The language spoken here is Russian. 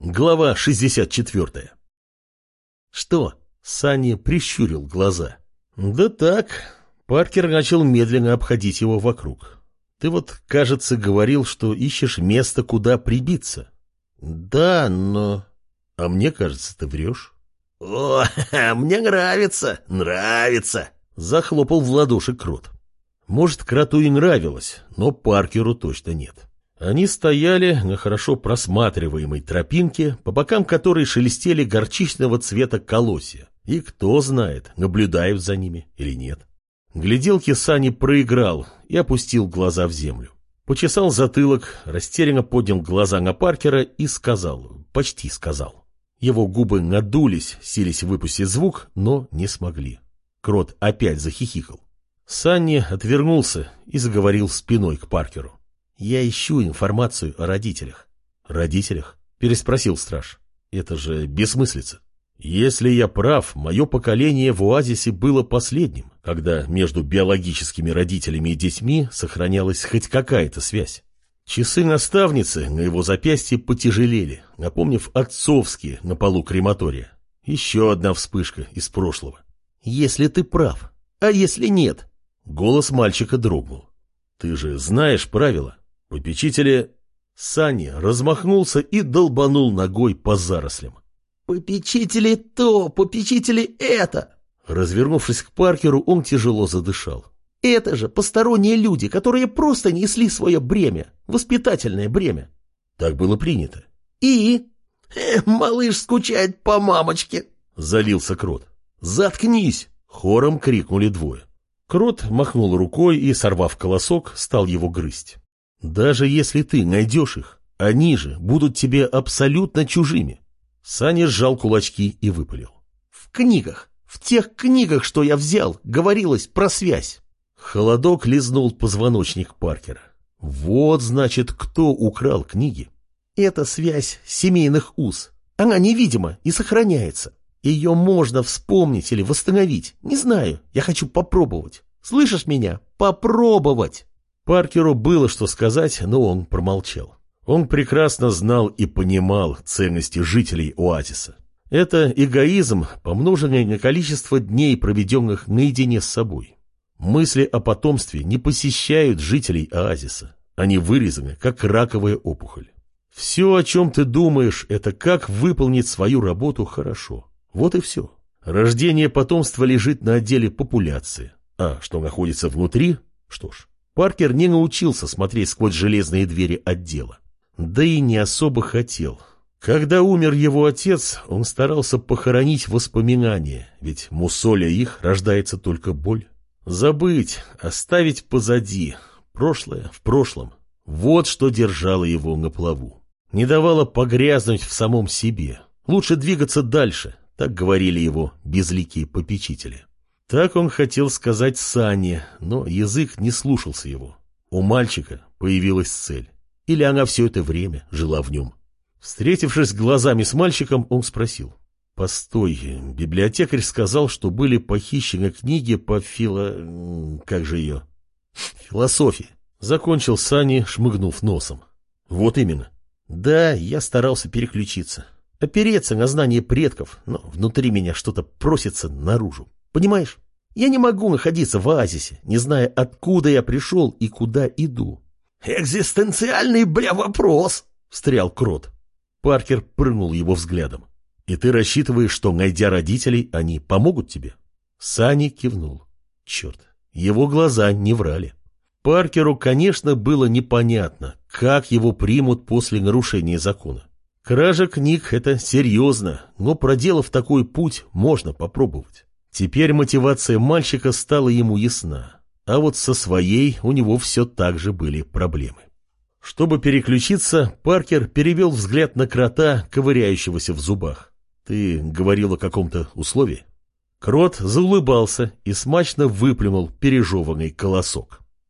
Глава 64. Что? Санни прищурил глаза. Да так. Паркер начал медленно обходить его вокруг. Ты вот, кажется, говорил, что ищешь место, куда прибиться. Да, но... А мне кажется, ты врешь. О, мне нравится, нравится. Захлопал в ладоши Крот. Может, Кроту и нравилось, но Паркеру точно нет. Они стояли на хорошо просматриваемой тропинке, по бокам которой шелестели горчичного цвета колосья. И кто знает, наблюдают за ними или нет. Гляделки Сани проиграл и опустил глаза в землю. Почесал затылок, растерянно поднял глаза на Паркера и сказал, почти сказал. Его губы надулись, сились выпустить звук, но не смогли. Крот опять захихикал. Санни отвернулся и заговорил спиной к Паркеру. Я ищу информацию о родителях. Родителях? Переспросил страж. Это же бессмыслица. Если я прав, мое поколение в оазисе было последним, когда между биологическими родителями и детьми сохранялась хоть какая-то связь. Часы наставницы на его запястье потяжелели, напомнив отцовские на полу крематория. Еще одна вспышка из прошлого. «Если ты прав, а если нет?» Голос мальчика дрогнул. «Ты же знаешь правила. Попечители... Сани размахнулся и долбанул ногой по зарослям. «Попечители то, попечители это!» Развернувшись к Паркеру, он тяжело задышал. «Это же посторонние люди, которые просто несли свое бремя, воспитательное бремя». Так было принято. «И?» э, «Малыш скучает по мамочке», — залился Крот. «Заткнись!» — хором крикнули двое. Крот махнул рукой и, сорвав колосок, стал его грызть. Даже если ты найдешь их, они же будут тебе абсолютно чужими. Саня сжал кулачки и выпалил. В книгах, в тех книгах, что я взял, говорилось про связь. Холодок лизнул позвоночник Паркера. Вот, значит, кто украл книги. Это связь семейных уз. Она невидима и сохраняется. Ее можно вспомнить или восстановить. Не знаю, я хочу попробовать. Слышишь меня? Попробовать. Паркеру было что сказать, но он промолчал. Он прекрасно знал и понимал ценности жителей оазиса. Это эгоизм, помноженный на количество дней, проведенных наедине с собой. Мысли о потомстве не посещают жителей оазиса. Они вырезаны, как раковая опухоль. Все, о чем ты думаешь, это как выполнить свою работу хорошо. Вот и все. Рождение потомства лежит на отделе популяции. А что находится внутри, что ж, Паркер не научился смотреть сквозь железные двери отдела. Да и не особо хотел. Когда умер его отец, он старался похоронить воспоминания, ведь мусоля их рождается только боль. Забыть, оставить позади, прошлое в прошлом. Вот что держало его на плаву. Не давало погрязнуть в самом себе. Лучше двигаться дальше, так говорили его безликие попечители. Так он хотел сказать Сане, но язык не слушался его. У мальчика появилась цель. Или она все это время жила в нем. Встретившись глазами с мальчиком, он спросил. «Постой, библиотекарь сказал, что были похищены книги по фило... как же ее?» «Философии», — закончил Сани, шмыгнув носом. «Вот именно. Да, я старался переключиться. Опереться на знание предков, но внутри меня что-то просится наружу. Понимаешь? Я не могу находиться в оазисе, не зная, откуда я пришел и куда иду. «Экзистенциальный, бля, вопрос!» — встрял Крот. Паркер прыгнул его взглядом. «И ты рассчитываешь, что, найдя родителей, они помогут тебе?» Сани кивнул. Черт, его глаза не врали. Паркеру, конечно, было непонятно, как его примут после нарушения закона. Кража книг — это серьезно, но проделав такой путь, можно попробовать. Теперь мотивация мальчика стала ему ясна, а вот со своей у него все так же были проблемы. Чтобы переключиться, Паркер перевел взгляд на крота, ковыряющегося в зубах. «Ты говорил о каком-то условии?» Крот заулыбался и смачно выплюнул пережеванный колосок.